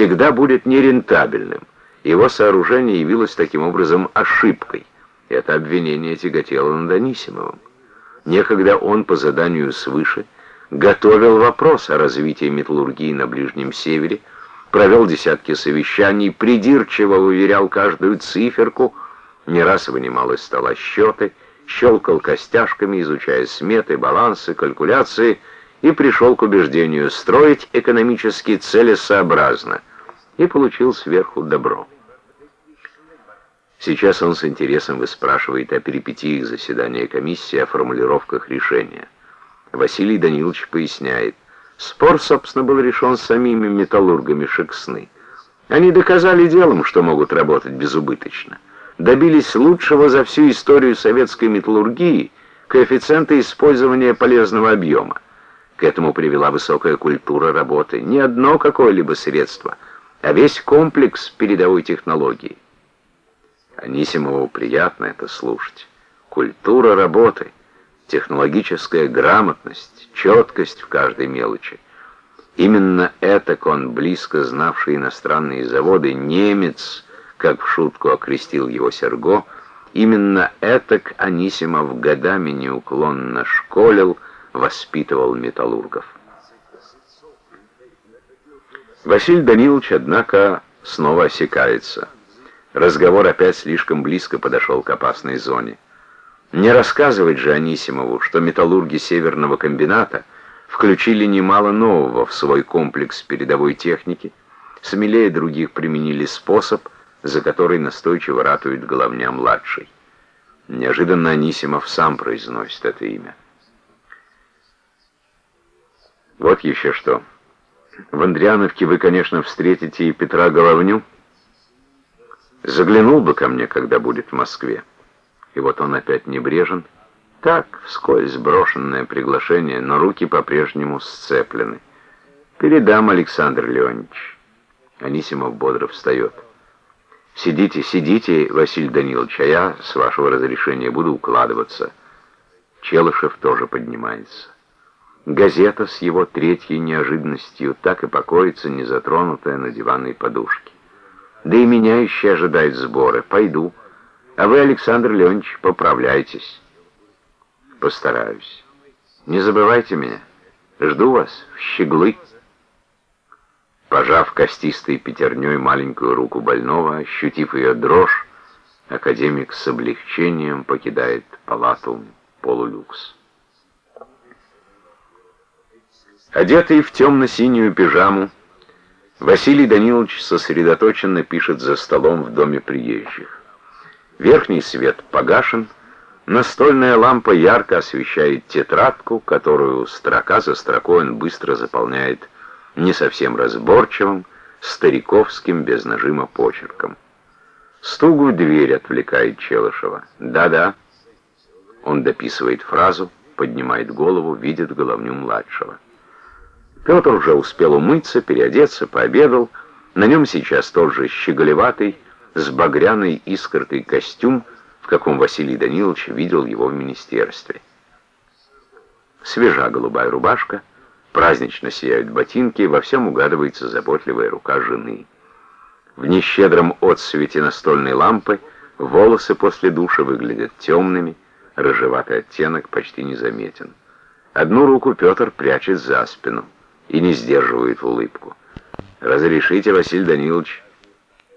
всегда будет нерентабельным. Его сооружение явилось таким образом ошибкой. Это обвинение тяготело над Анисимовым. Некогда он по заданию свыше готовил вопрос о развитии металлургии на Ближнем Севере, провел десятки совещаний, придирчиво уверял каждую циферку, не раз вынимал из стола счеты, щелкал костяшками, изучая сметы, балансы, калькуляции, и пришел к убеждению строить экономически целесообразно, и получил сверху добро. Сейчас он с интересом выспрашивает о перипетиях заседания комиссии, о формулировках решения. Василий Данилович поясняет, спор, собственно, был решен самими металлургами Шексны. Они доказали делом, что могут работать безубыточно. Добились лучшего за всю историю советской металлургии коэффициента использования полезного объема. К этому привела высокая культура работы. Не одно какое-либо средство, а весь комплекс передовой технологии. Анисимову приятно это слушать. Культура работы, технологическая грамотность, четкость в каждой мелочи. Именно это он, близко знавший иностранные заводы, немец, как в шутку окрестил его Серго, именно этак Анисимов годами неуклонно школил, воспитывал металлургов. Василий Данилович, однако, снова осекается – Разговор опять слишком близко подошел к опасной зоне. Не рассказывать же Анисимову, что металлурги Северного комбината включили немало нового в свой комплекс передовой техники, смелее других применили способ, за который настойчиво ратует головня-младший. Неожиданно Анисимов сам произносит это имя. Вот еще что. В Андриановке вы, конечно, встретите и Петра Головню, Заглянул бы ко мне, когда будет в Москве. И вот он опять небрежен. Так, вскользь брошенное приглашение, но руки по-прежнему сцеплены. Передам, Александр Леонидович. Анисимов бодро встает. Сидите, сидите, Василий Данилович, а я, с вашего разрешения, буду укладываться. Челышев тоже поднимается. Газета с его третьей неожиданностью так и покоится, незатронутая на диванной подушке. Да и меня еще ожидают сборы. Пойду. А вы, Александр Леонидович, поправляйтесь. Постараюсь. Не забывайте меня. Жду вас в щеглы. Пожав костистой пятерней маленькую руку больного, ощутив ее дрожь, академик с облегчением покидает палату полулюкс. Одетый в темно-синюю пижаму, Василий Данилович сосредоточенно пишет за столом в доме приезжих. Верхний свет погашен, настольная лампа ярко освещает тетрадку, которую строка за строкой он быстро заполняет не совсем разборчивым, стариковским без нажима почерком. Стук в дверь отвлекает Челышева. «Да-да». Он дописывает фразу, поднимает голову, видит головню младшего. Петр уже успел умыться, переодеться, пообедал. На нем сейчас тот же щеголеватый, с багряной искоркой костюм, в каком Василий Данилович видел его в министерстве. Свежа голубая рубашка, празднично сияют ботинки, во всем угадывается заботливая рука жены. В нещедром отсвете настольной лампы волосы после душа выглядят темными, рыжеватый оттенок почти незаметен. Одну руку Петр прячет за спину и не сдерживает улыбку. «Разрешите, Василий Данилович,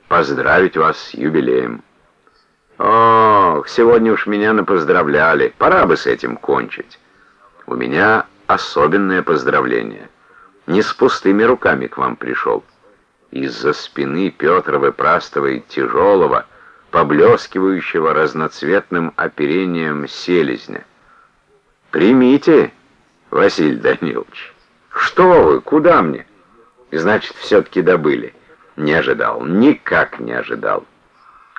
поздравить вас с юбилеем». «Ох, сегодня уж меня напоздравляли, пора бы с этим кончить. У меня особенное поздравление. Не с пустыми руками к вам пришел. Из-за спины Петра выпрастывает тяжелого, поблескивающего разноцветным оперением селезня. Примите, Василий Данилович». «Что вы? Куда мне?» «Значит, все-таки добыли». «Не ожидал. Никак не ожидал».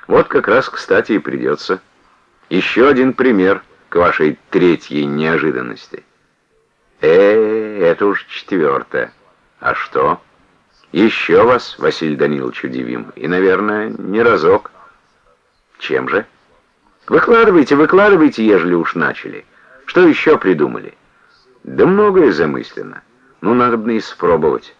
Вот как раз, кстати, и придется. Еще один пример к вашей третьей неожиданности. Э, это уж четвертое. А что? Еще вас, Василий Данилович, удивим. И, наверное, не разок. Чем же? Выкладывайте, выкладывайте, ежели уж начали. Что еще придумали? Да многое замыслено. Ну, надо бы испробовать.